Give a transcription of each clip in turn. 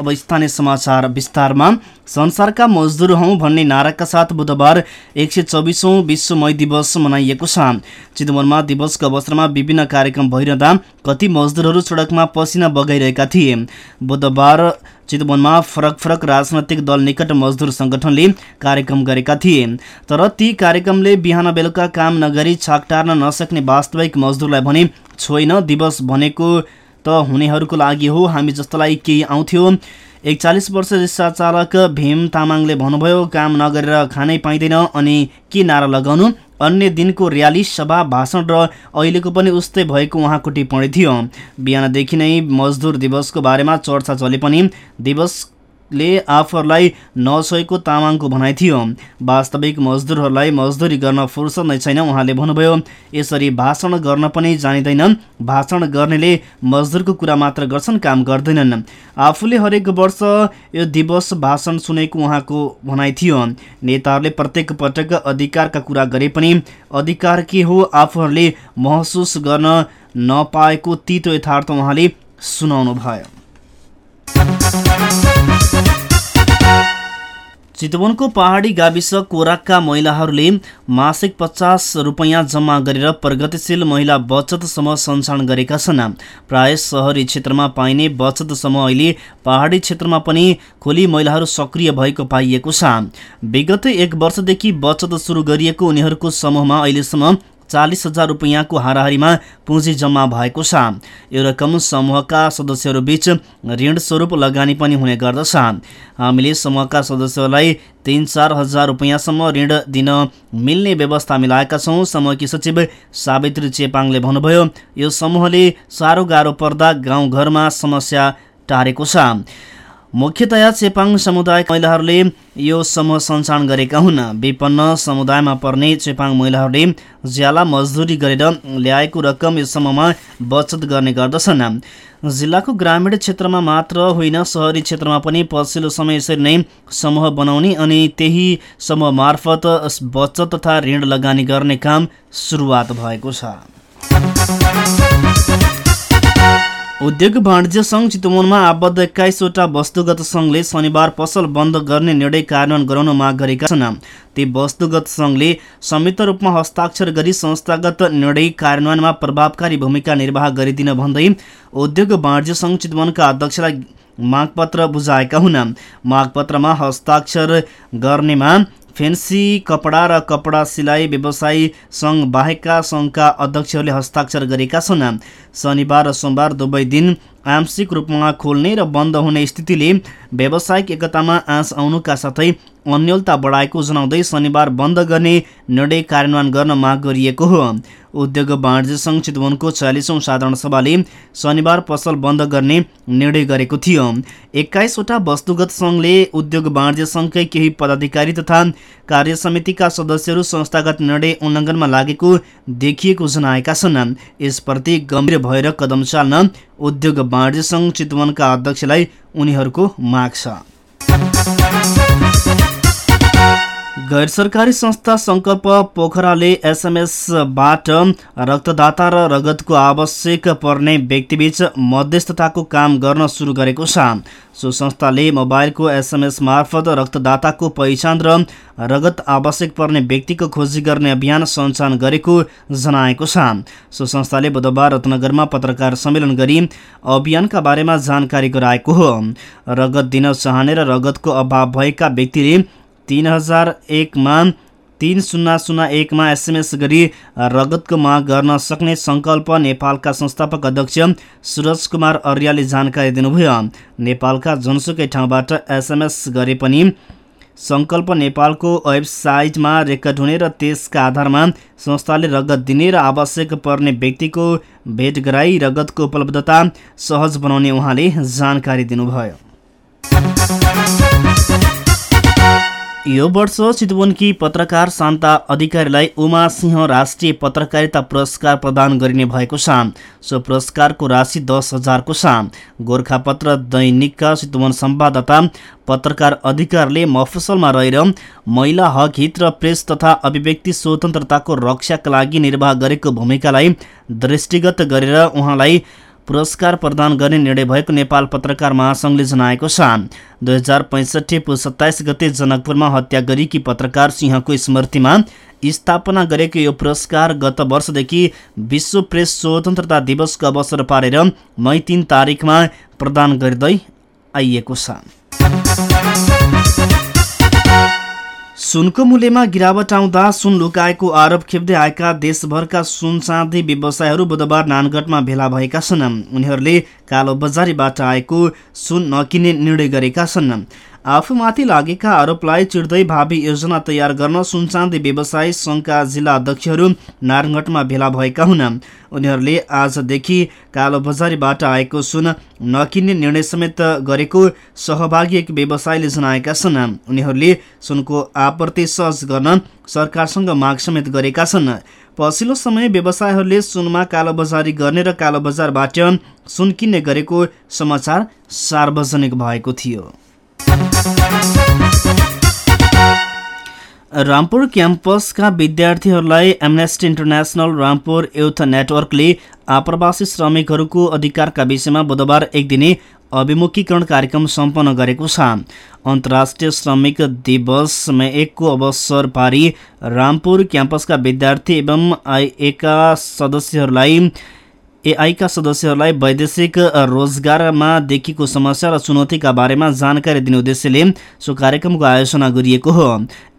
अब स्थानीय समाचार विस्तारमा। संसारका मजदुर हौँ भन्ने नाराका साथ बुधबार एक सय चौबिसौँ विश्व मई दिवस मनाइएको छ। चितवनमा दिवसको अवसरमा विभिन्न कार्यक्रम भइरहँदा कति मजदुरहरू सडकमा पसिना बगाइरहेका थिए। बुधबार चितवनमा फरक फरक राजनैतिक दल निकट मजदुर सङ्गठनले कार्यक्रम गरेका थिए। तर ती कार्यक्रमले बिहान बेलुका काम नगरी छाक टार्न नसक्ने वास्तविक मजदुरलाई भने छोइन दिवस भनेको त हुनेहरूको लागि हो। हामी जस्तोलाई केही आउँथ्यो। एकचालिस वर्ष रिक्सा चालक भीम तामाङले भन्नुभयो काम नगरेर खानै पाइँदैन अनि के नारा लगाउनु? अन्य दिनको र्याली सभा भाषण र अहिलेको पनि उस्तै भएको उहाँको टिप्पणी थियो बिहानदेखि नै मजदुर दिवसको बारेमा चर्चा चले पनि। दिवस ले आफूहरूलाई नछोएको तामाङको भनाइ थियो। वास्तविक मजदुरहरूलाई मजदुरी गर्न फुर्सद नै छैन उहाँले भन्नुभयो। यसरी भाषण गर्न पनि जानिँदैन। भाषण गर्नेले मजदुरको कुरा मात्र गर्छन् काम गर्दैनन्। आफूले हरेक वर्ष यो दिवस भाषण सुनेको उहाँको भनाइ थियो। नेताहरूले प्रत्येक पटक अधिकारका कुरा गरे पनि अधिकार के हो आफूहरूले महसुस गर्न नपाएको तितो यथार्थ उहाँले सुनाउनु भयो चितवनको पहाडी गाविस कोराकका महिलाहरूले मासिक पचास रुपियाँ जम्मा गरेर प्रगतिशील महिला बचत समूह सञ्चालन गरेका छन्। प्राय सहरी क्षेत्रमा पाइने बचत समूह अहिले पहाडी क्षेत्रमा पनि खोली महिलाहरू सक्रिय भएको पाइएको छ। विगत एक वर्षदेखि बचत सुरु गरिएको उनीहरूको समूहमा अहिलेसम्म चालिस हजार रुपियाँको हाराहारीमा पुँजी जम्मा भएको छ। यो रकम समूहका सदस्यहरूबीच ऋण स्वरूप लगानी पनि हुने गर्दछ। हामीले समूहका सदस्यहरूलाई तिन चार हजार रुपियाँसम्म ऋण दिन मिल्ने व्यवस्था मिलाएका छौँ समूहकी सचिव सावित्री चेपाङले भन्नुभयो यो समूहले साह्रो गाह्रो पर्दा गाउँघरमा समस्या टारेको छ। मुख्यतया चेपाङ समुदाय महिलाहरूले यो समूह सञ्चालन गरेका हुन्। विपन्न समुदायमा पर्ने चेपाङ महिलाहरूले ज्याला मजदुरी गरेर ल्याएको रकम यो समूहमा बचत गर्ने गर्दछन्। जिल्लाको ग्रामीण क्षेत्रमा मात्र होइन सहरी क्षेत्रमा पनि पछिल्लो समय यसरी नै समूह बनाउने अनि त्यही समूह मार्फत बचत तथा ऋण लगानी गर्ने काम सुरुवात भएको छ। उद्योग वाणिज्य सङ्घ चितवनमा आबद्ध एक्काइसवटा वस्तुगत सङ्घले शनिबार पसल बन्द गर्ने निर्णय कार्यान्वयन गराउन माग गरेका छन्। ती वस्तुगत सङ्घले संयुक्त रूपमा हस्ताक्षर गरी संस्थागत निर्णय कार्यान्वयनमा प्रभावकारी भूमिका निर्वाह गरिदिन भन्दै उद्योग वाणिज्य सङ्घ चितवनका अध्यक्षलाई मागपत्र बुझाएका हुन्। मागपत्रमा हस्ताक्षर गर्नेमा फेन्सी कपडा र कपडा सिलाइ व्यवसायी सङ्घ बाहेकका सङ्घका अध्यक्षहरूले हस्ताक्षर गरेका छन्। शनिबार र सोमबार दुवै दिन आंशिक रूपमा खोल्ने र बन्द हुने स्थितिले व्यावसायिक एकतामा आँस आउनुका साथै अन्यलता बढाएको जनाउँदै शनिबार बन्द गर्ने निर्णय कार्यान्वयन गर्न माग गरिएको हो। उद्योग वाणिज्य सङ्घ चितवनको छयालिसौँ साधारण सभाले शनिबार पसल बन्द गर्ने निर्णय गरेको थियो। एक्काइसवटा वस्तुगत सङ्घले उद्योग वाणिज्य सङ्घकै केही पदाधिकारी तथा कार्य समितिका सदस्यहरू संस्थागत निर्णय उल्लङ्घनमा लागेको देखिएको जनाएका छन्। यसप्रति गम्भीर भएर कदम चाल्न उद्योग वाणिज्य सङ्घ चितवनका अध्यक्षलाई उनीहरूको माग छ। गैर सरकारी संस्था सङ्कल्प पोखराले एसएमएसबाट रक्तदाता र रगतको आवश्यक पर्ने व्यक्तिबीच मध्यस्थताको काम गर्न सुरु गरेको छ। सो संस्थाले मोबाइलको एसएमएस मार्फत रक्तदाताको पहिचान र रगत आवश्यक पर्ने व्यक्तिको खोजी गर्ने अभियान सञ्चालन गरेको जनाएको छ। सो संस्थाले बुधबार रत्नगरमा पत्रकार सम्मेलन गरी अभियानका बारेमा जानकारी गराएको हो। रगत दिन चाहने र रगतको अभाव भएका व्यक्तिले तिन हजार एकमा तिन शून्य शून्य एकमा एसएमएस गरी रगतको माग गर्न सक्ने सङ्कल्प नेपालका संस्थापक अध्यक्ष सुरज कुमार अर्याले जानकारी दिनुभयो। नेपालका जुनसुकै ठाउँबाट एसएमएस गरे पनि सङ्कल्प नेपालको वेबसाइटमा रेकर्ड हुने र त्यसका आधारमा संस्थाले रगत दिने र आवश्यक पर्ने व्यक्तिको भेट गराई रगतको उपलब्धता सहज बनाउने उहाँले जानकारी दिनुभयो। यो वर्ष चितवनकी पत्रकार शान्ता अधिकारीलाई उमा सिंह राष्ट्रिय पत्रकारिता पुरस्कार प्रदान गरिने भएको छ। सो पुरस्कारको राशि दस हजारको छ। गोर्खापत्र दैनिकका चितवन संवाददाता पत्रकार अधिकारले मफसलमा रहेर महिला हक हित र प्रेस तथा अभिव्यक्ति स्वतन्त्रताको रक्षाका लागि निर्वाह गरेको भूमिकालाई दृष्टिगत गरेर उहाँलाई पुरस्कार प्रदान गर्ने निर्णय भएको नेपाल पत्रकार महासङ्घले जनाएको छ। दुई हजार पैँसठी पुस सत्ताइस गते जनकपुरमा हत्या गरेकी पत्रकार सिंहको स्मृतिमा स्थापना गरेको यो पुरस्कार गत वर्षदेखि विश्व प्रेस स्वतन्त्रता दिवसको अवसर पारेर मई तिन तारिकमा प्रदान गर्दै आइएको छ। सुनको मूल्यमा गिरावट आउँदा सुन लुकाएको आरोप खेप्दै आएका देशभरका सुन चाँदी व्यवसायहरू बुधबार नानगढमा भेला भएका छन्। उनीहरूले कालो बजारीबाट आएको सुन नकिन्ने निर्णय गरेका छन्। आफूमाथि लागेका आरोपलाई चिर्दै भावी योजना तयार गर्न सुनचाँदी व्यवसायी सङ्घका जिल्ला अध्यक्षहरू नारायणगढमा भेला भएका हुन्। उनीहरूले आजदेखि कालोबजारीबाट आएको सुन नकिन्ने निर्णय समेत गरेको सहभागी एक व्यवसायीले जनाएका छन्। उनीहरूले सुनको आपूर्ति सहज गर्न सरकारसँग माग समेत गरेका छन्। पछिल्लो समय व्यवसायहरूले सुनमा कालोबजारी गर्ने र कालोबजारबाट सुन किन्ने गरेको समाचार सार्वजनिक भएको थियो। रामपुर क्याम्पसका विद्यार्थीहरूलाई एमनेस्टी इन्टरनेसनल रामपुर युथ नेटवर्कले आप्रवासी श्रमिकहरूको अधिकारका विषयमा बुधबार एक दिने अभिमुखीकरण कार्यक्रम सम्पन्न गरेको छ। अन्तर्राष्ट्रिय श्रमिक दिवस मे एकको अवसर पारी रामपुर क्याम्पसका विद्यार्थी एवं आइएका सदस्यहरूलाई एआईका सदस्यहरूलाई वैदेशिक रोजगारमा देखिएको समस्या र चुनौतीका बारेमा जानकारी दिने उद्देश्यले सो कार्यक्रमको आयोजना गरिएको हो।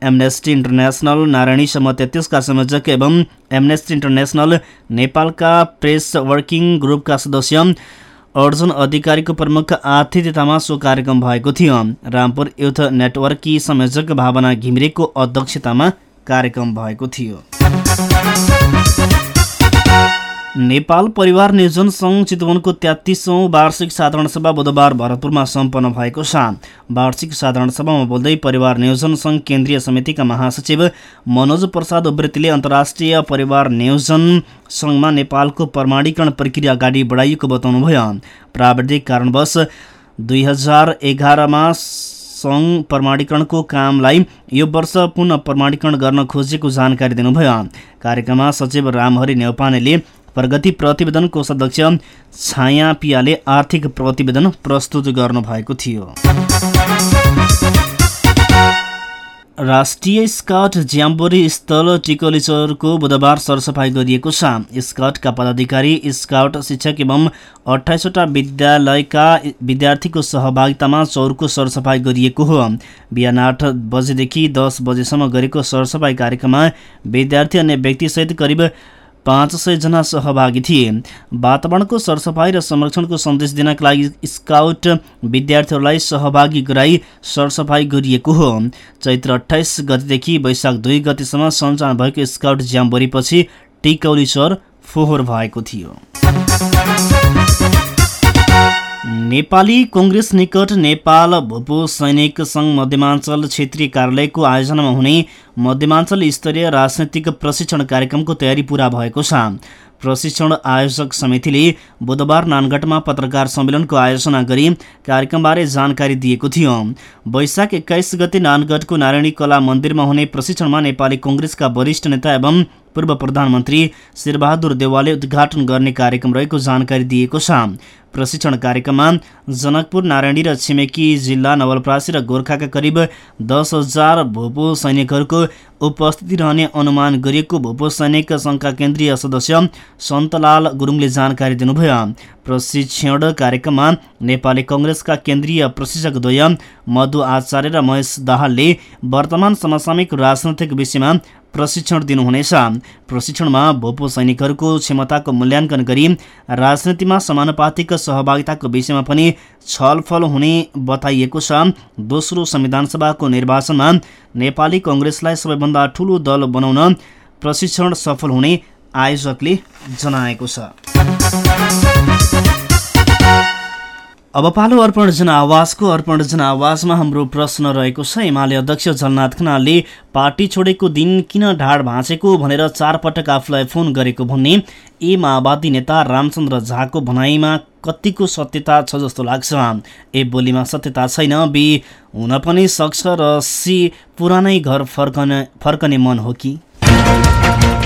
एमनेस्टी इन्टरनेसनल नारायणी सम्म तेत्तिसका संयोजक एवं एमनेस्टी इन्टरनेसनल नेपालका प्रेस वर्किङ ग्रुपका सदस्य अर्जुन अधिकारीको प्रमुख आतिथ्यतामा सो कार्यक्रम भएको थियो। रामपुर युथ नेटवर्की संयोजक भावना घिमिरेको अध्यक्षतामा कार्यक्रम भएको थियो। नेपाल परिवार नियोजन सङ्घ चितवनको तेत्तिसौँ वार्षिक साधारण सभा बुधबार भरतपुरमा सम्पन्न भएको छ। वार्षिक साधारण सभामा बोल्दै परिवार नियोजन सङ्घ केन्द्रीय समितिका महासचिव मनोज प्रसाद उब्रेतीले अन्तर्राष्ट्रिय परिवार नियोजन सङ्घमा नेपालको प्रमाणीकरण प्रक्रिया अगाडि बढाइएको बताउनुभयो। प्राविधिक कारणवश दुई हजार एघारमा सङ्घ प्रमाणीकरणको कामलाई यो वर्ष पुनः प्रमाणीकरण गर्न खोजेको जानकारी दिनुभयो। कार्यक्रममा सचिव रामहरि नेौपानेले प्रगति प्रतिवेदन कोषाध्यक्ष छाया पियाले आर्थिक प्रतिवेदन प्रस्तुत गर्नुभएको थियो। राष्ट्रिय स्काउट ज्याम्बोरी स्थल टिकोलिचरको बुधबार सरसफाइ गरिएको छ। स्काउटका पदाधिकारी स्काउट शिक्षक एवं अठाइसवटा विद्यालयका विद्यार्थीको सहभागितामा चौरको सरसफाइ गरिएको हो। बिहान आठ बजेदेखि दस बजेसम्म गरेको सरसफाइ कार्यक्रममा विद्यार्थी अन्य व्यक्तिसहित करिब पाँच सयजना सहभागी थिए। वातावरणको सरसफाइ र संरक्षणको सन्देश दिनका लागि स्काउट विद्यार्थीहरूलाई सहभागी गराई सरसफाइ गरिएको हो। चैत्र अठाइस गतिदेखि वैशाख दुई गतिसम्म सञ्चालन भएको स्काउट ज्याम्बोरीपछि टिकौली सर फोहोर भएको थियो। नेपाली कङ्ग्रेस निकट नेपाल भूपो सैनिक सङ्घ मध्यमाञ्चल क्षेत्रीय कार्यालयको आयोजनामा हुने मध्यमाञ्चल स्तरीय राजनैतिक प्रशिक्षण कार्यक्रमको तयारी पूरा भएको छ। प्रशिक्षण आयोजक समितिले बुधबार नानगढमा पत्रकार सम्मेलनको आयोजना गरी कार्यक्रमबारे जानकारी दिएको थियो। वैशाख एक्काइस गते नानगढको नारायणी कला मन्दिरमा हुने प्रशिक्षणमा नेपाली कङ्ग्रेसका वरिष्ठ नेता एवं पूर्व प्रधानमन्त्री शेरबहादुर देवालले उद्घाटन गर्ने कार्यक्रम रहेको जानकारी दिएको छ। प्रशिक्षण कार्यक्रममा जनकपुर नारायणी र छिमेकी जिल्ला नवलप्रासी र गोर्खाका करिब दस हजार भूपो सैनिकहरूको उपस्थिति रहने अनुमान गरिएको भूपो सैनिक सङ्घका केन्द्रीय सदस्य सन्तलाल गुरुङले जानकारी दिनुभयो। प्रशिक्षण कार्यक्रममा नेपाली कङ्ग्रेसका केन्द्रीय प्रशिक्षकद्वय मधु आचार्य र महेश दाहालले वर्तमान समसामयिक राजनैतिक विषयमा प्रशिक्षण दिनुहुनेछ। प्रशिक्षणमा भूपो सैनिकहरूको क्षमताको मूल्याङ्कन गरी राजनीतिमा समानुपातिक सहभागिताको विषयमा पनि छलफल हुने बताइएको छ। दोस्रो संविधान सभाको निर्वाचनमा नेपाली कङ्ग्रेसलाई सबैभन्दा ठुलो दल बनाउन प्रशिक्षण सफल हुने आयोजकले जनाएको छ। अब पालो अर्पण जनआवाजको अर्पण जनआवाजमा हाम्रो प्रश्न रहेको छ। एमाले अध्यक्ष झलनाथ खनालले पार्टी छोडेको दिन किन ढाड भाँचेको भनेर चारपटक आफूलाई फोन गरेको भन्ने ए माओवादी नेता रामचन्द्र झाको भनाइमा कतिको सत्यता छ जस्तो लाग्छ। ए बोलीमा सत्यता छैन बी हुन पनि सक्छ र सी पुरानै घर फर्कने फर्कने मन हो कि?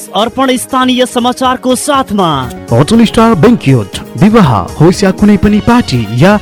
यस अर्पण स्थानीय समाचारको साथमा। होटल स्टार बेङ्क्युट विवाह होस् या कुनै पनि पार्टी या